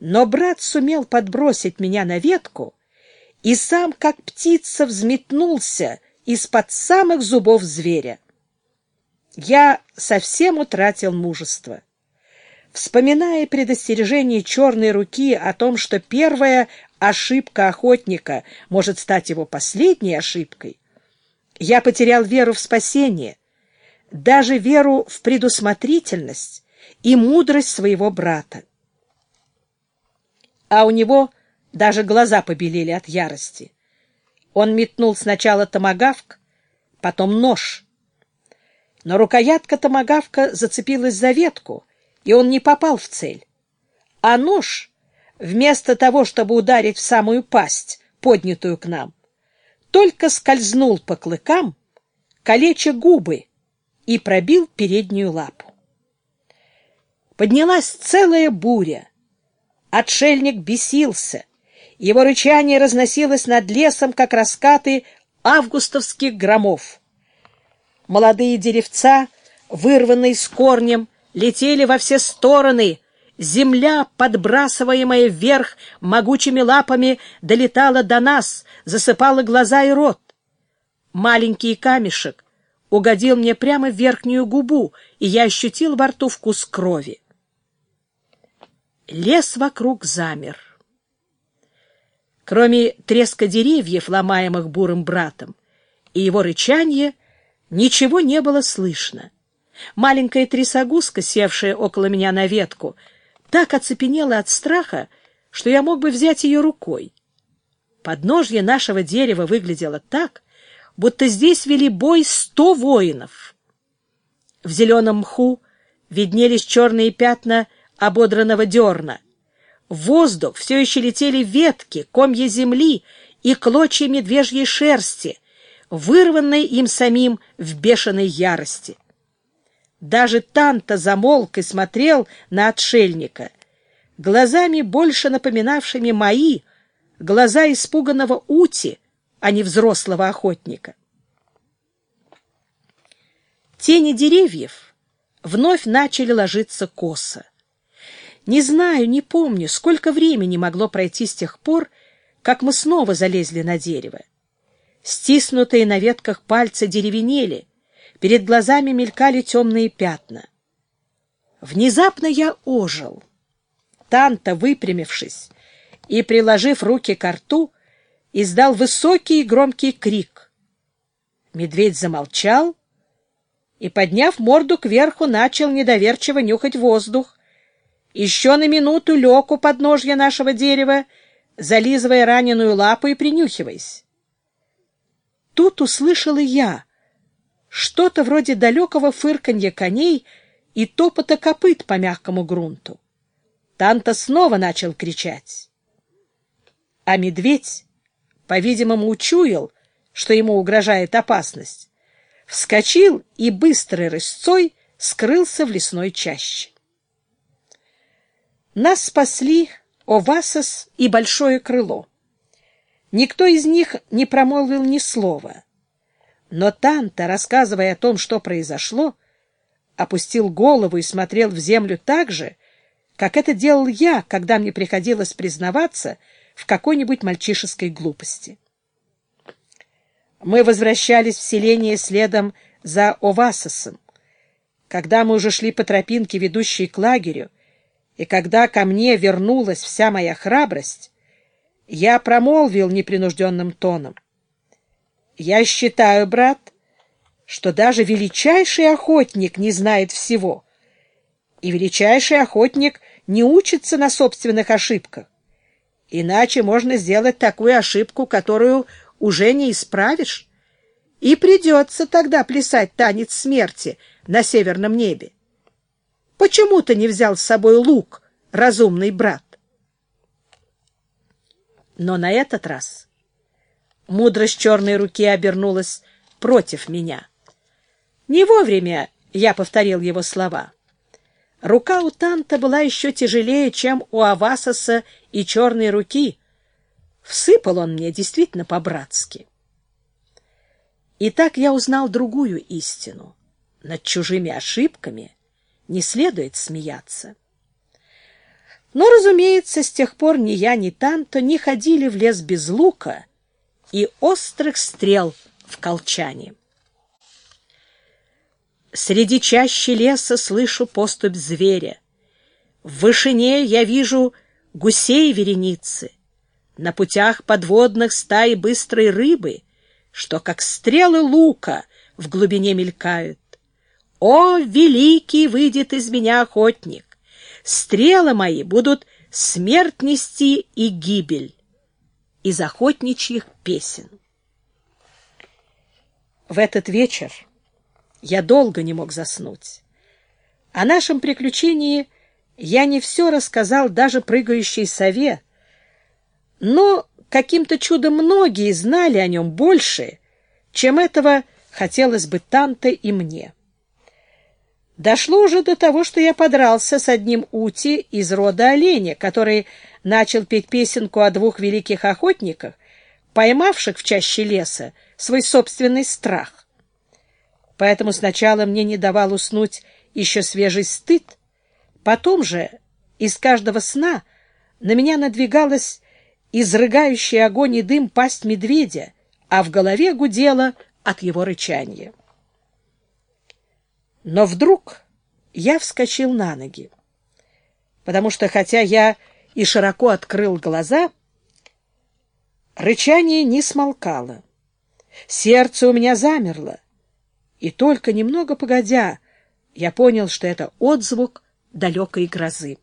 Но брат сумел подбросить меня на ветку и сам, как птица, взметнулся из-под самых зубов зверя. Я совсем утратил мужество. Вспоминая предостережение черной руки о том, что первая ошибка охотника может стать его последней ошибкой, я потерял веру в спасение, даже веру в предусмотрительность и мудрость своего брата. А у него даже глаза побелели от ярости. Он метнул сначала томагавк, потом нож. Но рукоятка томагавка зацепилась за ветку, и он не попал в цель. А нож, вместо того, чтобы ударить в самую пасть, поднятую к нам, только скользнул по клыкам, калеча губы и пробил переднюю лапу. Поднялась целая буря. Отшельник бесился. Его рычание разносилось над лесом, как раскаты августовских громов. Молодые деревца, вырванные с корнем, летели во все стороны. Земля, подбрасываемая вверх могучими лапами, долетала до нас, засыпала глаза и рот. Маленький камешек угодил мне прямо в верхнюю губу, и я ощутил во рту вкус крови. Лес вокруг замер. Кроме треска деревьев, ломаемых бурым братом, и его рычания, ничего не было слышно. Маленькая трясогузка, севшая около меня на ветку, так оцепенела от страха, что я мог бы взять ее рукой. Подножье нашего дерева выглядело так, будто здесь вели бой сто воинов. В зеленом мху виднелись черные пятна ободранного дерна. В воздух все еще летели ветки, комья земли и клочья медвежьей шерсти, вырванные им самим в бешеной ярости. Даже Танта замолк и смотрел на отшельника, глазами больше напоминавшими мои, глаза испуганного Ути, а не взрослого охотника. Тени деревьев вновь начали ложиться косо. Не знаю, не помню, сколько времени могло пройти с тех пор, как мы снова залезли на дерево. Стиснутые на ветках пальцы деревенели, перед глазами мелькали темные пятна. Внезапно я ожил. Танта, выпрямившись и приложив руки к рту, издал высокий и громкий крик. Медведь замолчал и, подняв морду кверху, начал недоверчиво нюхать воздух, еще на минуту лег у подножья нашего дерева, зализывая раненую лапу и принюхиваясь. Тут услышала я что-то вроде далекого фырканья коней и топота копыт по мягкому грунту. Танта снова начал кричать. А медведь, по-видимому, учуял, что ему угрожает опасность, вскочил и быстрой рысцой скрылся в лесной чаще. Нас спасли Овасос и Большое Крыло. Никто из них не промолвил ни слова. Но Танта, рассказывая о том, что произошло, опустил голову и смотрел в землю так же, как это делал я, когда мне приходилось признаваться в какой-нибудь мальчишеской глупости. Мы возвращались в селение следом за Овасосом. Когда мы уже шли по тропинке, ведущей к лагерю, и когда ко мне вернулась вся моя храбрость, я промолвил непринужденным тоном. «Я считаю, брат, что даже величайший охотник не знает всего, и величайший охотник не учится на собственных ошибках. Иначе можно сделать такую ошибку, которую уже не исправишь, и придется тогда плясать танец смерти на северном небе. Почему ты не взял с собой лук, разумный брат? Но на этот раз мудрость черной руки обернулась против меня. Не вовремя я повторил его слова. Рука у Танта была еще тяжелее, чем у Авасоса и черной руки. Всыпал он мне действительно по-братски. И так я узнал другую истину. Над чужими ошибками — не следует смеяться. Но, разумеется, с тех пор ни я, ни Танто не ходили в лес без лука и острых стрел в колчане. Среди чащи леса слышу поступь зверя. В вышине я вижу гусей вереницы. На путях подводных стаи быстрой рыбы, что, как стрелы лука, в глубине мелькают. О, великий выйдет из меня охотник! Стрелы мои будут смерть нести и гибель. Из охотничьих песен. В этот вечер я долго не мог заснуть. О нашем приключении я не все рассказал даже прыгающей сове, но каким-то чудом многие знали о нем больше, чем этого хотелось бы Танте и мне. Дошло уже до того, что я подрался с одним ути из рода оленя, который начал петь песенку о двух великих охотниках, поймавших в чаще леса свой собственный страх. Поэтому сначала мне не давал уснуть еще свежий стыд, потом же из каждого сна на меня надвигалась изрыгающий огонь и дым пасть медведя, а в голове гудела от его рычания. Но вдруг я вскочил на ноги, потому что, хотя я и широко открыл глаза, рычание не смолкало. Сердце у меня замерло, и только немного погодя я понял, что это отзвук далекой грозы.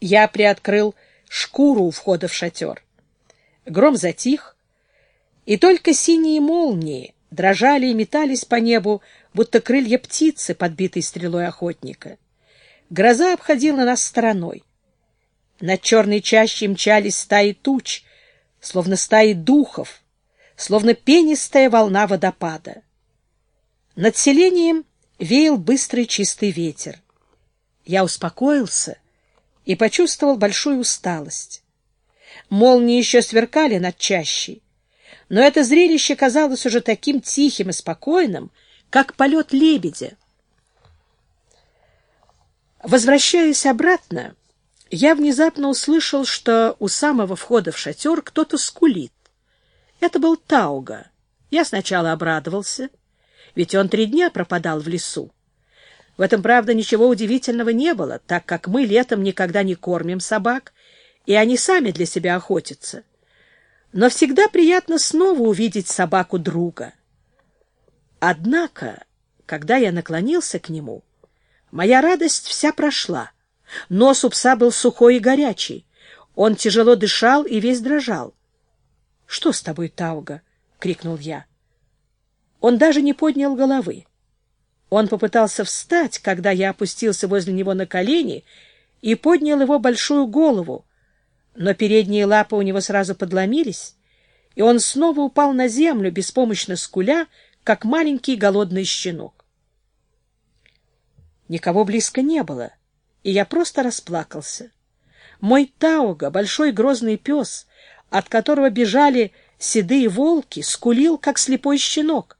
Я приоткрыл шкуру у входа в шатер. Гром затих, и только синие молнии дрожали и метались по небу, будто крылья птицы, подбитой стрелой охотника. Гроза обходила нас стороной. Над черной чащей мчались стаи туч, словно стаи духов, словно пенистая волна водопада. Над селением веял быстрый чистый ветер. Я успокоился и почувствовал большую усталость. Молнии еще сверкали над чащей, но это зрелище казалось уже таким тихим и спокойным, как полет лебедя. Возвращаясь обратно, я внезапно услышал, что у самого входа в шатер кто-то скулит. Это был Тауга. Я сначала обрадовался, ведь он три дня пропадал в лесу. В этом, правда, ничего удивительного не было, так как мы летом никогда не кормим собак, и они сами для себя охотятся. Но всегда приятно снова увидеть собаку друга. Однако, когда я наклонился к нему, моя радость вся прошла. Нос у пса был сухой и горячий. Он тяжело дышал и весь дрожал. — Что с тобой, Тауга? — крикнул я. Он даже не поднял головы. Он попытался встать, когда я опустился возле него на колени и поднял его большую голову, но передние лапы у него сразу подломились, и он снова упал на землю, беспомощно скуля, как маленький голодный щенок. Никого близко не было, и я просто расплакался. Мой Тауга, большой грозный пес, от которого бежали седые волки, скулил, как слепой щенок.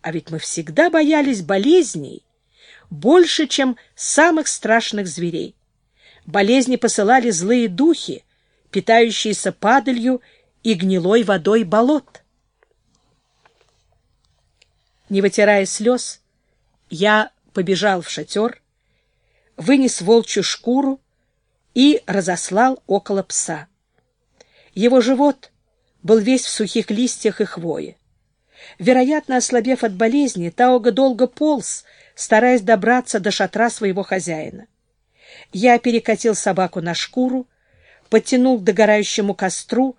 А ведь мы всегда боялись болезней больше, чем самых страшных зверей. Болезни посылали злые духи, питающиеся падалью и гнилой водой болот. Не вытирая слез, я побежал в шатер, вынес волчью шкуру и разослал около пса. Его живот был весь в сухих листьях и хвое. Вероятно, ослабев от болезни, Таога долго полз, стараясь добраться до шатра своего хозяина. Я перекатил собаку на шкуру, подтянул к догорающему костру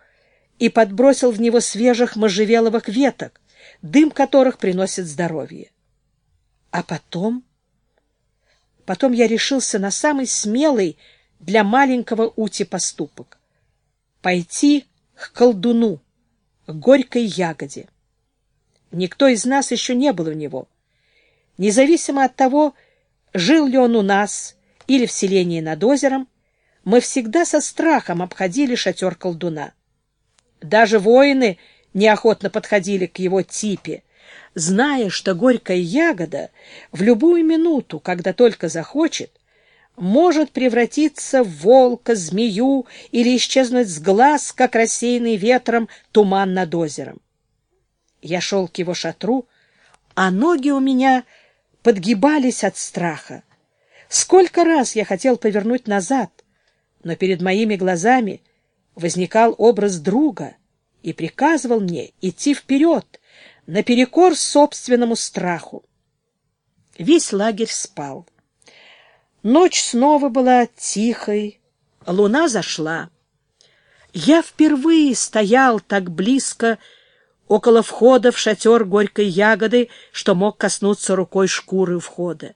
и подбросил в него свежих можжевеловых веток, дым которых приносит здоровье. А потом... Потом я решился на самый смелый для маленького Ути поступок пойти к колдуну, к горькой ягоде. Никто из нас еще не был у него. Независимо от того, жил ли он у нас или в селении над озером, мы всегда со страхом обходили шатер колдуна. Даже воины неохотно подходили к его типе, зная, что горькая ягода в любую минуту, когда только захочет, может превратиться в волка, змею или исчезнуть с глаз, как рассеянный ветром туман над озером. Я шел к его шатру, а ноги у меня подгибались от страха. Сколько раз я хотел повернуть назад, но перед моими глазами возникал образ друга и приказывал мне идти вперед, наперекор собственному страху. Весь лагерь спал. Ночь снова была тихой, луна зашла. Я впервые стоял так близко около входа в шатер горькой ягоды, что мог коснуться рукой шкуры входа.